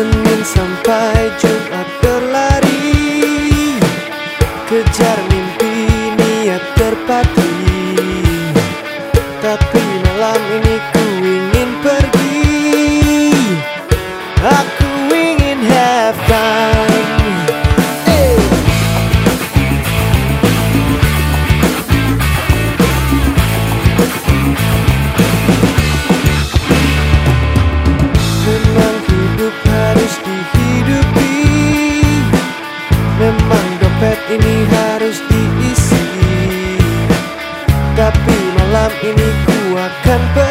Senin sampai Jumat berlari. Kejar mimpi niat terpatri, Tapi malam ini ini harus diisi. Tapi malam ini ku akan pergi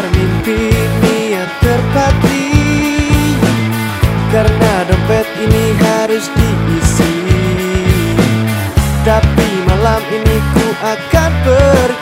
agar mimpi niat terpati Karena dompet ini harus diisi. Tapi malam ini ku akan pergi.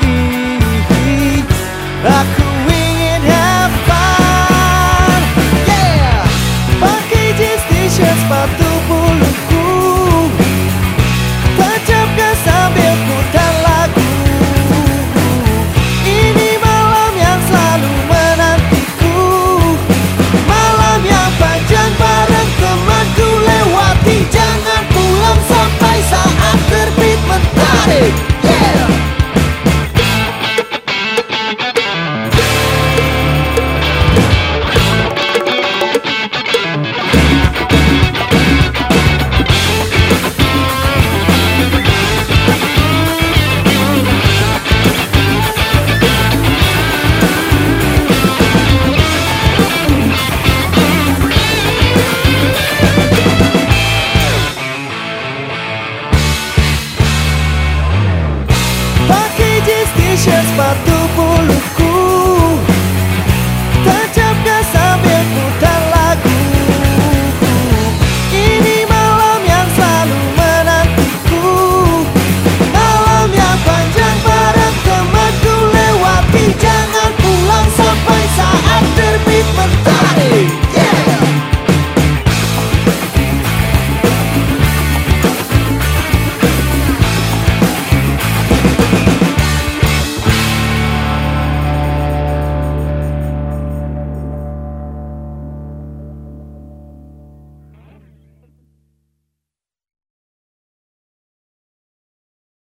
satu pun